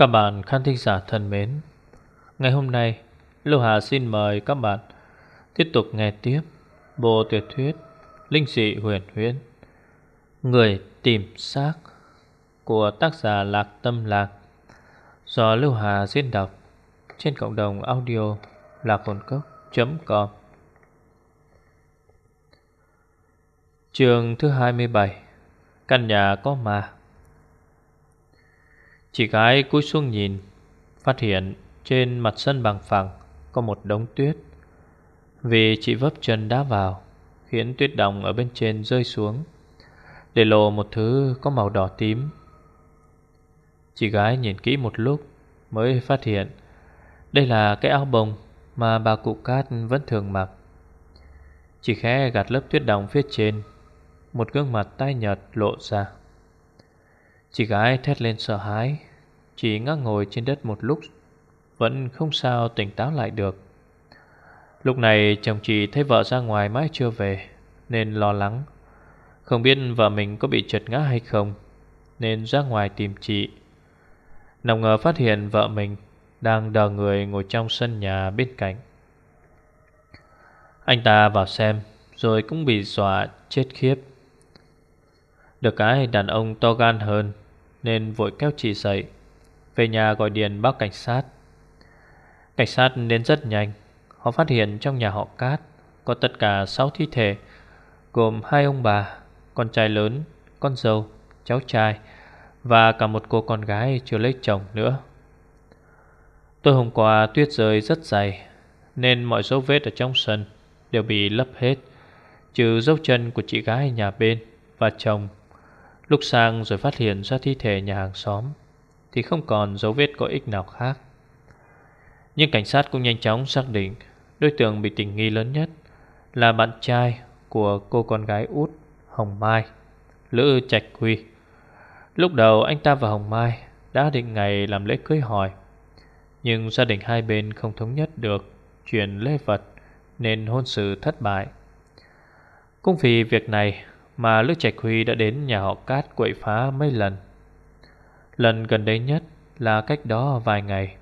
Các bạn khán thính giả thân mến, Ngày hôm nay, Lưu Hà xin mời các bạn Tiếp tục nghe tiếp Bộ tuyệt thuyết Linh dị huyền huyễn, Người tìm xác Của tác giả Lạc Tâm Lạc Do Lưu Hà diễn đọc Trên cộng đồng audio Lạc hồn cốc.com Trường thứ 27 Căn nhà có ma. Chị gái cúi xuống nhìn, Phát hiện trên mặt sân bằng phẳng Có một đống tuyết. Vì chị vấp chân đá vào, Khiến tuyết đồng ở bên trên rơi xuống, Để lộ một thứ có màu đỏ tím. Chị gái nhìn kỹ một lúc Mới phát hiện Đây là cái áo bông Mà bà cụ cát vẫn thường mặc. Chị khẽ gạt lớp tuyết đồng phía trên, Một gương mặt tai nhợt lộ ra. Chị gái thét lên sợ hãi. Chị ngã ngồi trên đất một lúc, Vẫn không sao tỉnh táo lại được. Lúc này chồng chị thấy vợ ra ngoài mãi chưa về, Nên lo lắng. Không biết vợ mình có bị trượt ngã hay không, Nên ra ngoài tìm chị. Nào ngờ phát hiện vợ mình Đang đờ người ngồi trong sân nhà bên cạnh. Anh ta vào xem, Rồi cũng bị dọa chết khiếp. Được cái đàn ông to gan hơn nên vội kéo chị dậy. Về nhà gọi điện báo cảnh sát. Cảnh sát đến rất nhanh. Họ phát hiện trong nhà họ Cát Có tất cả 6 thi thể Gồm hai ông bà Con trai lớn, con dâu, cháu trai Và cả một cô con gái chưa lấy chồng nữa. Tôi hôm qua tuyết rơi rất dày Nên mọi dấu vết ở trong sân Đều bị lấp hết Trừ dấu chân của chị gái nhà bên Và chồng. Lúc sang rồi phát hiện ra thi thể nhà hàng xóm, Thì không còn dấu vết có ích nào khác. Nhưng cảnh sát cũng nhanh chóng xác định Đối tượng bị tình nghi lớn nhất Là bạn trai của cô con gái út Hồng Mai, Lữ Trạch Huy Lúc đầu anh ta và Hồng Mai Đã định ngày làm lễ cưới hỏi, Nhưng gia đình hai bên không thống nhất được Chuyện lễ vật Nên hôn sự thất bại. Cũng vì việc này mà Lữ Trạch Huy đã đến nhà họ Cát quậy phá mấy lần. Lần gần đây nhất là cách đó vài ngày.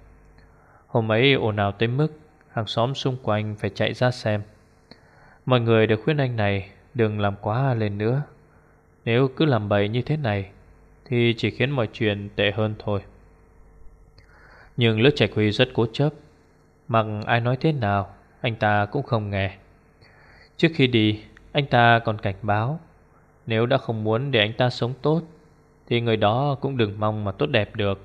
Hôm ấy ồn ào tới mức hàng xóm xung quanh phải chạy ra xem. Mọi người đều khuyên anh này đừng làm quá lên nữa. Nếu cứ làm bậy như thế này thì chỉ khiến mọi chuyện tệ hơn thôi. Nhưng Lữ Trạch Huy rất cố chấp. Mặc ai nói thế nào, anh ta cũng không nghe. Trước khi đi, anh ta còn cảnh báo nếu đã không muốn để anh ta sống tốt, Thì người đó cũng đừng mong mà tốt đẹp được.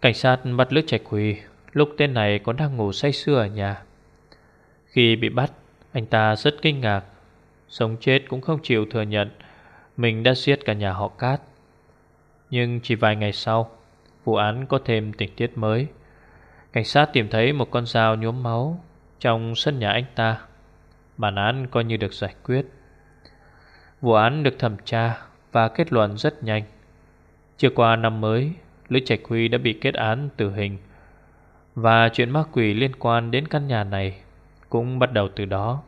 Cảnh sát bắt lữ Trạch Huy, Lúc tên này còn đang ngủ say sưa ở nhà. Khi bị bắt, Anh ta rất kinh ngạc. Sống chết cũng không chịu thừa nhận, Mình đã giết cả nhà họ Cát. Nhưng chỉ vài ngày sau, Vụ án có thêm tình tiết mới. Cảnh sát tìm thấy một con dao nhuốm máu Trong sân nhà anh ta. Bản án coi như được giải quyết. Vụ án được thẩm tra và kết luận rất nhanh. Chưa qua năm mới, Lữ Trạch Huy đã bị kết án tử hình và chuyện ma quỷ liên quan đến căn nhà này cũng bắt đầu từ đó.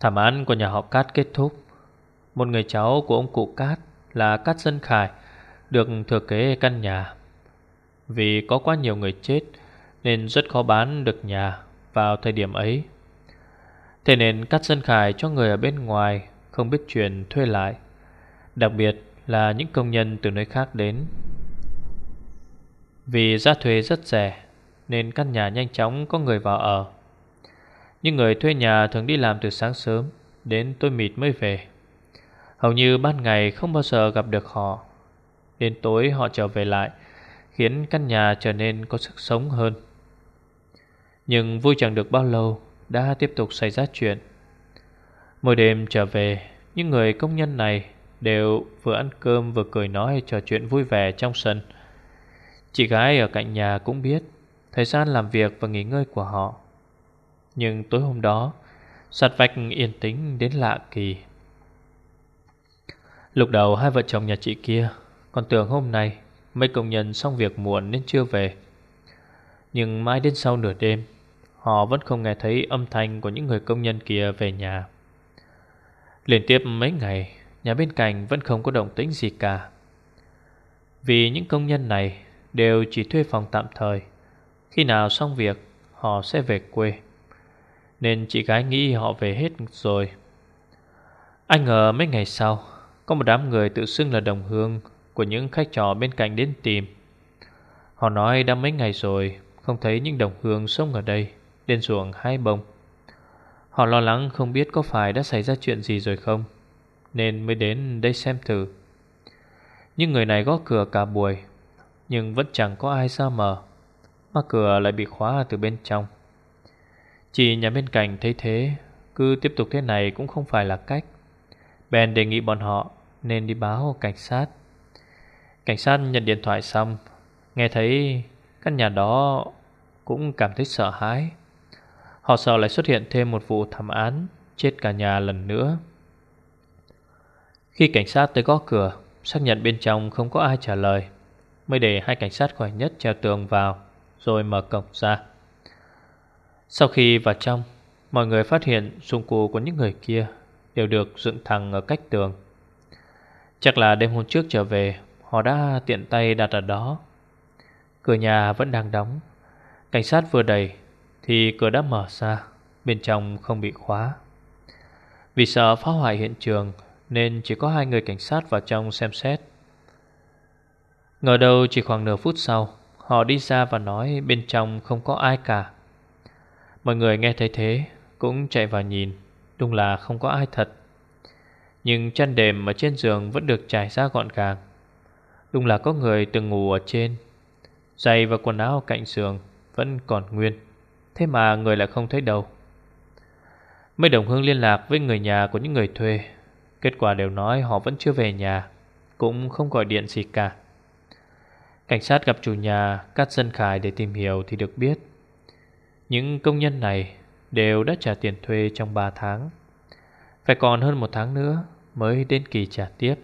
Thảm án của nhà họ Cát kết thúc. Một người cháu của ông cụ Cát là Cát Dân Khải được thừa kế căn nhà. Vì có quá nhiều người chết nên rất khó bán được nhà vào thời điểm ấy. Thế nên cắt sân khải cho người ở bên ngoài, Không biết chuyện thuê lại. Đặc biệt là những công nhân từ nơi khác đến. Vì giá thuê rất rẻ, Nên căn nhà nhanh chóng có người vào ở. Những người thuê nhà thường đi làm từ sáng sớm, Đến tối mịt mới về. Hầu như ban ngày không bao giờ gặp được họ. Đến tối họ trở về lại, Khiến căn nhà trở nên có sức sống hơn. Nhưng vui chẳng được bao lâu đã tiếp tục xảy ra chuyện. Mỗi đêm trở về, những người công nhân này đều vừa ăn cơm vừa cười nói trò chuyện vui vẻ trong sân. Chị gái ở cạnh nhà cũng biết thời gian làm việc và nghỉ ngơi của họ. Nhưng tối hôm đó, sạt vạch yên tĩnh đến lạ kỳ. Lúc đầu hai vợ chồng nhà chị kia còn tưởng hôm nay mấy công nhân xong việc muộn nên chưa về. Nhưng mãi đến sau nửa đêm Họ vẫn không nghe thấy âm thanh của những người công nhân kia về nhà. Liên tiếp mấy ngày, Nhà bên cạnh vẫn không có động tĩnh gì cả. Vì những công nhân này đều chỉ thuê phòng tạm thời. Khi nào xong việc, họ sẽ về quê. Nên chị gái nghĩ họ về hết rồi. Anh ngờ mấy ngày sau, Có một đám người tự xưng là đồng hương Của những khách trò bên cạnh đến tìm. Họ nói đã mấy ngày rồi Không thấy những đồng hương sống ở đây. Đến ruộng hai bông. Họ lo lắng không biết có phải đã xảy ra chuyện gì rồi không, Nên mới đến đây xem thử. Nhưng người này gõ cửa cả buổi, Nhưng vẫn chẳng có ai ra mở, Mà cửa lại bị khóa từ bên trong. Chị nhà bên cạnh thấy thế, Cứ tiếp tục thế này cũng không phải là cách. Ben đề nghị bọn họ Nên đi báo cảnh sát. Cảnh sát nhận điện thoại xong, Nghe thấy căn nhà đó Cũng cảm thấy sợ hãi. Họ sợ lại xuất hiện thêm một vụ thảm án, Chết cả nhà lần nữa. Khi cảnh sát tới gõ cửa, Xác nhận bên trong không có ai trả lời, Mới để hai cảnh sát khỏe nhất treo tường vào, Rồi mở cổng ra. Sau khi vào trong, Mọi người phát hiện dụng cụ của những người kia Đều được dựng thẳng ở cách tường. Chắc là đêm hôm trước trở về, Họ đã tiện tay đặt ở đó. Cửa nhà vẫn đang đóng. Cảnh sát vừa đẩy thì cửa đã mở ra, Bên trong không bị khóa. Vì sợ phá hoại hiện trường, Nên chỉ có hai người cảnh sát vào trong xem xét. Ngờ đâu chỉ khoảng nửa phút sau, Họ đi ra và nói bên trong không có ai cả. Mọi người nghe thấy thế, Cũng chạy vào nhìn, Đúng là không có ai thật. Nhưng chăn đệm ở trên giường Vẫn được trải ra gọn gàng. Đúng là có người từng ngủ ở trên, Giày và quần áo cạnh giường Vẫn còn nguyên. Thế mà người lại không thấy đâu. Mấy đồng hương liên lạc với người nhà của những người thuê. Kết quả đều nói họ vẫn chưa về nhà, Cũng không gọi điện gì cả. Cảnh sát gặp chủ nhà Cát Dân Khải để tìm hiểu thì được biết. Những công nhân này Đều đã trả tiền thuê trong 3 tháng. Phải còn hơn một tháng nữa Mới đến kỳ trả tiếp.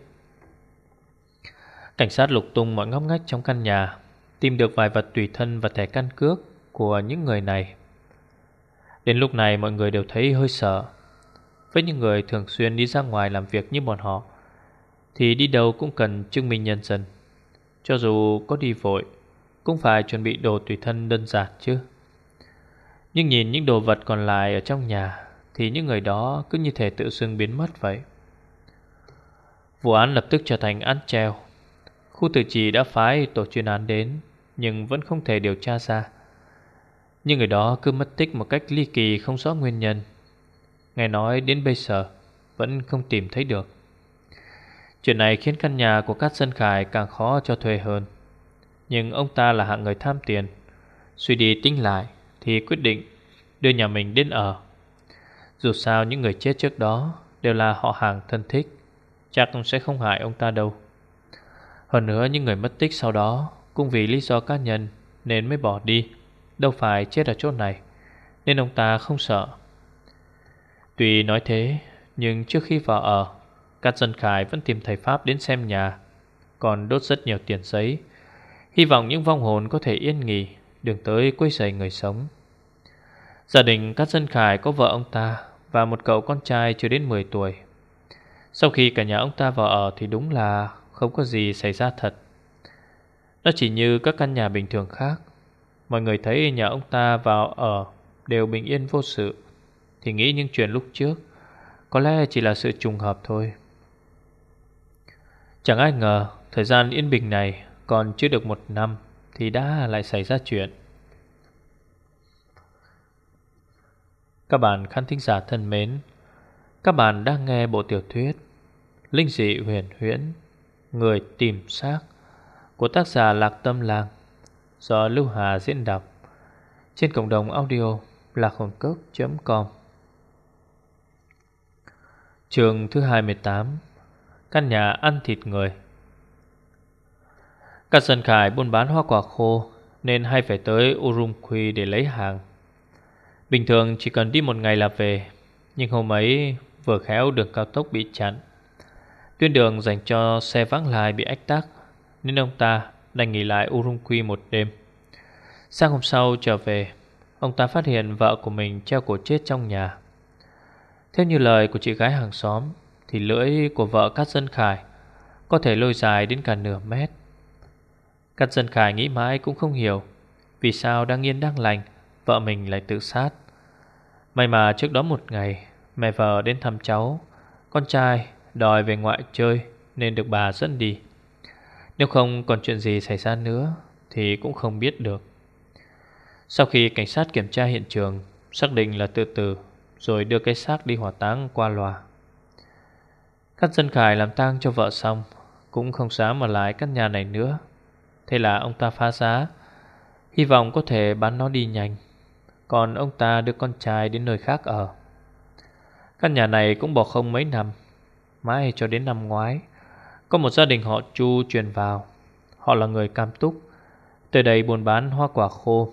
Cảnh sát lục tung mọi ngóc ngách trong căn nhà, Tìm được vài vật tùy thân và thẻ căn cước Của những người này. Đến lúc này mọi người đều thấy hơi sợ. Với những người thường xuyên đi ra ngoài làm việc như bọn họ, Thì đi đâu cũng cần chứng minh nhân dân. Cho dù có đi vội, Cũng phải chuẩn bị đồ tùy thân đơn giản chứ. Nhưng nhìn những đồ vật còn lại ở trong nhà, Thì những người đó cứ như thể tự xưng biến mất vậy. Vụ án lập tức trở thành án treo. Khu tự trì đã phái tổ chuyên án đến, Nhưng vẫn không thể điều tra ra. Nhưng người đó cứ mất tích một cách ly kỳ không rõ nguyên nhân. Nghe nói đến bây giờ, Vẫn không tìm thấy được. Chuyện này khiến căn nhà của Cát Dân Khải càng khó cho thuê hơn. Nhưng ông ta là hạng người tham tiền. Suy đi tính lại, Thì quyết định đưa nhà mình đến ở. Dù sao những người chết trước đó Đều là họ hàng thân thích, Chắc sẽ không hại ông ta đâu. Hơn nữa những người mất tích sau đó Cũng vì lý do cá nhân Nên mới bỏ đi. Đâu phải chết ở chỗ này, Nên ông ta không sợ. Tuy nói thế, Nhưng trước khi vào ở, Các dân khải vẫn tìm thầy Pháp đến xem nhà, Còn đốt rất nhiều tiền giấy. Hy vọng những vong hồn có thể yên nghỉ Đừng tới quấy rầy người sống. Gia đình các dân khải có vợ ông ta Và một cậu con trai chưa đến 10 tuổi. Sau khi cả nhà ông ta vào ở Thì đúng là không có gì xảy ra thật. Nó chỉ như các căn nhà bình thường khác. Mọi người thấy nhà ông ta vào ở Đều bình yên vô sự, Thì nghĩ những chuyện lúc trước Có lẽ chỉ là sự trùng hợp thôi. Chẳng ai ngờ, Thời gian yên bình này Còn chưa được một năm Thì đã lại xảy ra chuyện. Các bạn khán thính giả thân mến, Các bạn đang nghe bộ tiểu thuyết Linh dị huyền huyễn, Người tìm xác của tác giả Lạc Tâm làng do Lưu Hà diễn đọc. Trên cộng đồng audio lạc hồn cốc.com Trường thứ 28 Căn nhà ăn thịt người. Các dân khải buôn bán hoa quả khô Nên hay phải tới Urumqi để lấy hàng. Bình thường chỉ cần đi một ngày là về, Nhưng hôm ấy vừa khéo đường cao tốc bị chặn. Tuyến đường dành cho xe vắng lại bị ách tắc, Nên ông ta đành nghỉ lại Urumqi một đêm. Sáng hôm sau trở về, Ông ta phát hiện vợ của mình treo cổ chết trong nhà. Theo như lời của chị gái hàng xóm, Thì lưỡi của vợ Cát Dân Khải Có thể lôi dài đến cả nửa mét. Cát dân khải nghĩ mãi cũng không hiểu Vì sao đang yên đang lành, Vợ mình lại tự sát. May mà trước đó một ngày, Mẹ vợ đến thăm cháu, Con trai đòi về ngoại chơi Nên được bà dẫn đi. Nếu không còn chuyện gì xảy ra nữa, Thì cũng không biết được. Sau khi cảnh sát kiểm tra hiện trường, Xác định là tự tử, Rồi đưa cái xác đi hỏa táng qua loa. Các dân khải làm tang cho vợ xong, Cũng không dám ở lại căn nhà này nữa. Thế là ông ta phá giá, Hy vọng có thể bán nó đi nhanh. Còn ông ta đưa con trai đến nơi khác ở. Căn nhà này cũng bỏ không mấy năm, Mãi cho đến năm ngoái có một gia đình họ Chu truyền vào. Họ là người cam túc. Từ đây buôn bán hoa quả khô.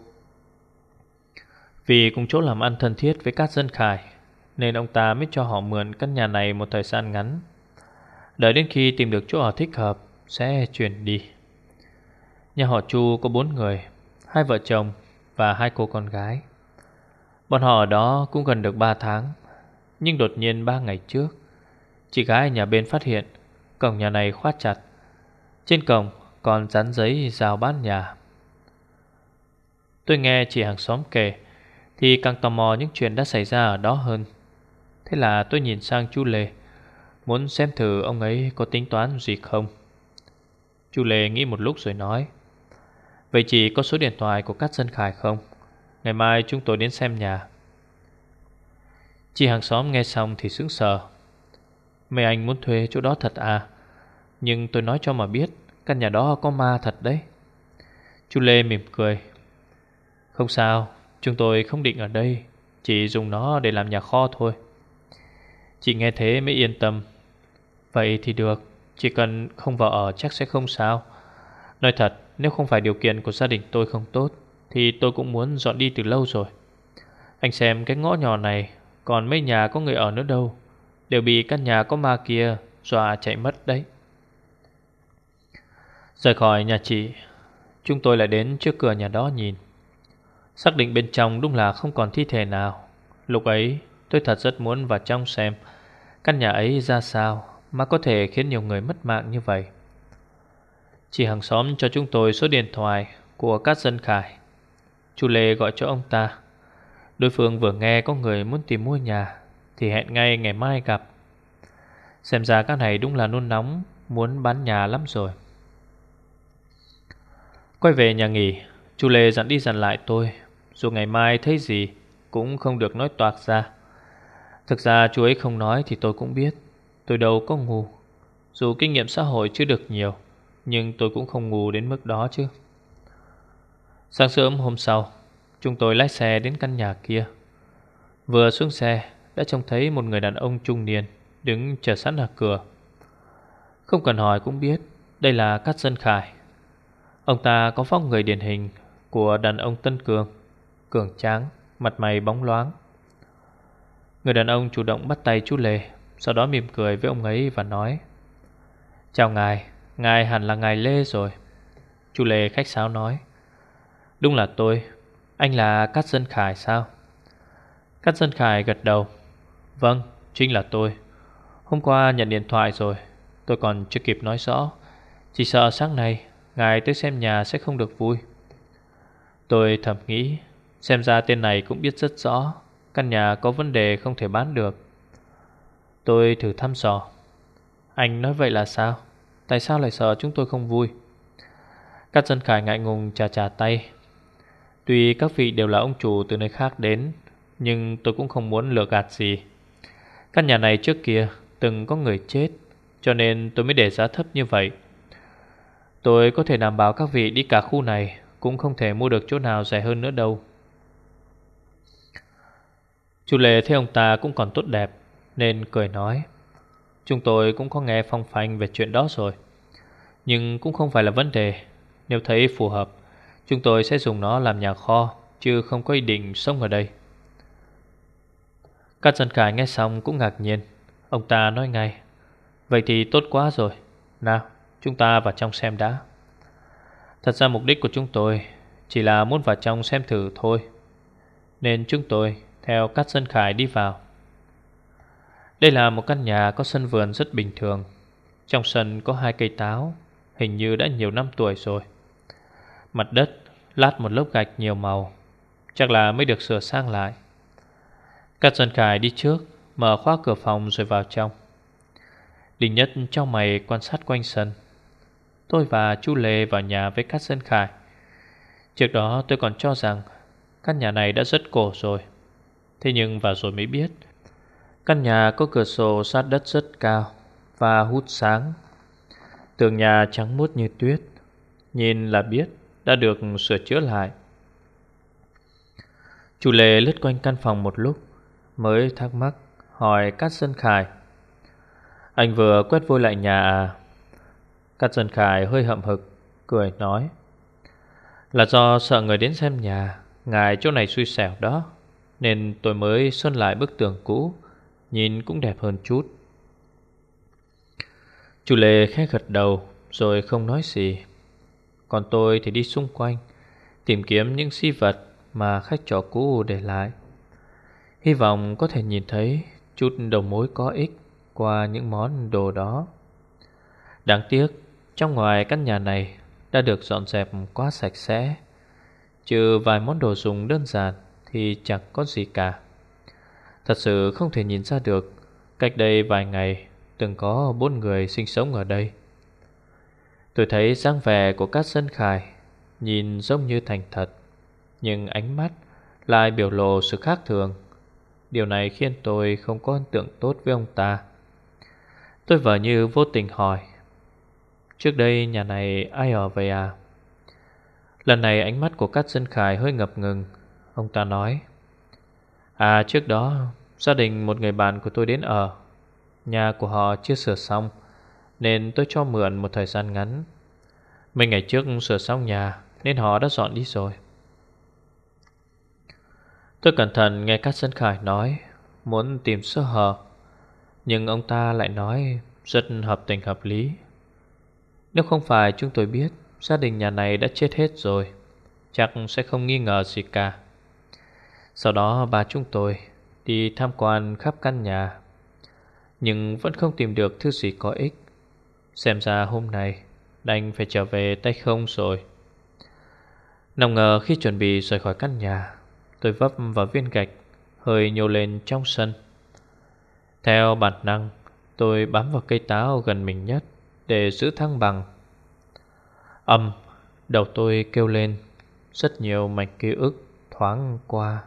Vì cùng chỗ làm ăn thân thiết với các dân khải, Nên ông ta mới cho họ mượn căn nhà này một thời gian ngắn. Đợi đến khi tìm được chỗ ở thích hợp, Sẽ chuyển đi. Nhà họ Chu có bốn người, Hai vợ chồng và hai cô con gái. Bọn họ ở đó cũng gần được ba tháng, Nhưng đột nhiên ba ngày trước, Chị gái ở nhà bên phát hiện Cổng nhà này khóa chặt. Trên cổng còn dán giấy rào bán nhà. Tôi nghe chị hàng xóm kể, Thì càng tò mò những chuyện đã xảy ra ở đó hơn. Thế là tôi nhìn sang chú Lê, Muốn xem thử ông ấy có tính toán gì không. Chú Lê nghĩ một lúc rồi nói, Vậy chị có số điện thoại của các dân khải không? Ngày mai chúng tôi đến xem nhà. Chị hàng xóm nghe xong thì sững sờ. Mấy anh muốn thuê chỗ đó thật à? Nhưng tôi nói cho mà biết, Căn nhà đó có ma thật đấy. Chú Lê mỉm cười. Không sao, Chúng tôi không định ở đây, Chỉ dùng nó để làm nhà kho thôi. Chị nghe thế mới yên tâm. Vậy thì được, Chỉ cần không vào ở chắc sẽ không sao. Nói thật, Nếu không phải điều kiện của gia đình tôi không tốt, Thì tôi cũng muốn dọn đi từ lâu rồi. Anh xem cái ngõ nhỏ này, Còn mấy nhà có người ở nữa đâu. Đều bị căn nhà có ma kia Dọa chạy mất đấy. Rời khỏi nhà chị, Chúng tôi lại đến trước cửa nhà đó nhìn. Xác định bên trong đúng là không còn thi thể nào. Lúc ấy, tôi thật rất muốn vào trong xem Căn nhà ấy ra sao Mà có thể khiến nhiều người mất mạng như vậy. Chị hàng xóm cho chúng tôi số điện thoại Của các dân khải. Chú Lê gọi cho ông ta. Đối phương vừa nghe có người muốn tìm mua nhà thì hẹn ngay ngày mai gặp. Xem ra các này đúng là nôn nóng, Muốn bán nhà lắm rồi. Quay về nhà nghỉ Chú Lê dặn đi dặn lại tôi, Dù ngày mai thấy gì Cũng không được nói toạc ra Thực ra chú ấy không nói thì tôi cũng biết, Tôi đâu có ngu Dù kinh nghiệm xã hội chưa được nhiều, Nhưng tôi cũng không ngu đến mức đó chứ Sáng sớm hôm sau, Chúng tôi lái xe đến căn nhà kia Vừa xuống xe, đã trông thấy một người đàn ông trung niên đứng chờ sẵn ở cửa. Không cần hỏi cũng biết, đây là Cát Dân Khải. Ông ta có phong người điển hình của đàn ông Tân Cường, cường tráng, mặt mày bóng loáng. Người đàn ông chủ động bắt tay chú Lê, sau đó mỉm cười với ông ấy và nói Chào ngài, ngài hẳn là ngài Lê rồi. Chú Lê khách sáo nói Đúng là tôi, anh là Cát Dân Khải sao? Cát Dân Khải gật đầu Vâng, chính là tôi Hôm qua nhận điện thoại rồi Tôi còn chưa kịp nói rõ Chỉ sợ sáng nay Ngài tới xem nhà sẽ không được vui. Tôi thầm nghĩ, Xem ra tên này cũng biết rất rõ, Căn nhà có vấn đề không thể bán được. Tôi thử thăm dò. Anh nói vậy là sao? Tại sao lại sợ chúng tôi không vui? Các dân khải ngại ngùng trà trà tay. Tuy các vị đều là ông chủ từ nơi khác đến, Nhưng tôi cũng không muốn lừa gạt gì. Căn nhà này trước kia từng có người chết, Cho nên tôi mới để giá thấp như vậy. Tôi có thể đảm bảo các vị đi cả khu này, Cũng không thể mua được chỗ nào rẻ hơn nữa đâu. Chủ Lê thấy ông ta cũng còn tốt đẹp, Nên cười nói, Chúng tôi cũng có nghe phong phanh về chuyện đó rồi, Nhưng cũng không phải là vấn đề. Nếu thấy phù hợp, Chúng tôi sẽ dùng nó làm nhà kho, Chứ không có ý định sống ở đây. Các dân khải nghe xong cũng ngạc nhiên. Ông ta nói ngay, Vậy thì tốt quá rồi. Nào chúng ta vào trong xem đã. Thật ra mục đích của chúng tôi Chỉ là muốn vào trong xem thử thôi, Nên chúng tôi Theo các dân khải đi vào. Đây là một căn nhà có sân vườn rất bình thường. Trong sân có hai cây táo, Hình như đã nhiều năm tuổi rồi. Mặt đất lát một lớp gạch nhiều màu, Chắc là mới được sửa sang lại. Cát dân khải đi trước, Mở khóa cửa phòng rồi vào trong. Đình nhất trong mày quan sát quanh sân. Tôi và chú Lê vào nhà với Cát sơn Khải. Trước đó tôi còn cho rằng Căn nhà này đã rất cổ rồi. Thế nhưng vào rồi mới biết, Căn nhà có cửa sổ sát đất rất cao Và hút sáng. Tường nhà trắng muốt như tuyết, Nhìn là biết đã được sửa chữa lại. Chủ lệ lướt quanh căn phòng một lúc, Mới thắc mắc, hỏi Cát Sơn Khải, Anh vừa quét vôi lại nhà à? Cát Dân Khải hơi hậm hực, Cười nói, Là do sợ người đến xem nhà, Ngài chỗ này xui xẻo đó, Nên tôi mới sơn lại bức tường cũ, Nhìn cũng đẹp hơn chút. Chủ Lê khẽ gật đầu, Rồi không nói gì. Còn tôi thì đi xung quanh, Tìm kiếm những si vật Mà khách trọ cũ để lại. Hy vọng có thể nhìn thấy Chút đầu mối có ích Qua những món đồ đó. Đáng tiếc trong ngoài căn nhà này Đã được dọn dẹp quá sạch sẽ. Trừ vài món đồ dùng đơn giản Thì chẳng có gì cả. Thật sự không thể nhìn ra được Cách đây vài ngày Từng có bốn người sinh sống ở đây. Tôi thấy dáng vẻ của các dân khải Nhìn giống như thành thật, Nhưng ánh mắt lại biểu lộ sự khác thường. Điều này khiến tôi không có ấn tượng tốt với ông ta. Tôi vờ như vô tình hỏi Trước đây nhà này ai ở vậy à? Lần này ánh mắt của Cát Dân Khải hơi ngập ngừng. Ông ta nói À trước đó, Gia đình một người bạn của tôi đến ở. Nhà của họ chưa sửa xong, Nên tôi cho mượn một thời gian ngắn. Mấy ngày trước sửa xong nhà, Nên họ đã dọn đi rồi. Tôi cẩn thận nghe Cát Dân Khải nói, Muốn tìm sơ hở. Nhưng ông ta lại nói, Rất hợp tình hợp lý. Nếu không phải chúng tôi biết, Gia đình nhà này đã chết hết rồi. Chắc sẽ không nghi ngờ gì cả. Sau đó, bà chúng tôi Đi tham quan khắp căn nhà. Nhưng vẫn không tìm được thứ gì có ích. Xem ra hôm nay, Đành phải trở về tay không rồi. Nằm ngờ khi chuẩn bị rời khỏi căn nhà, Tôi vấp vào viên gạch, Hơi nhô lên trong sân. Theo bản năng, Tôi bám vào cây táo gần mình nhất. Để giữ thăng bằng. Âm, Đầu tôi kêu lên, Rất nhiều mạch ký ức thoáng qua.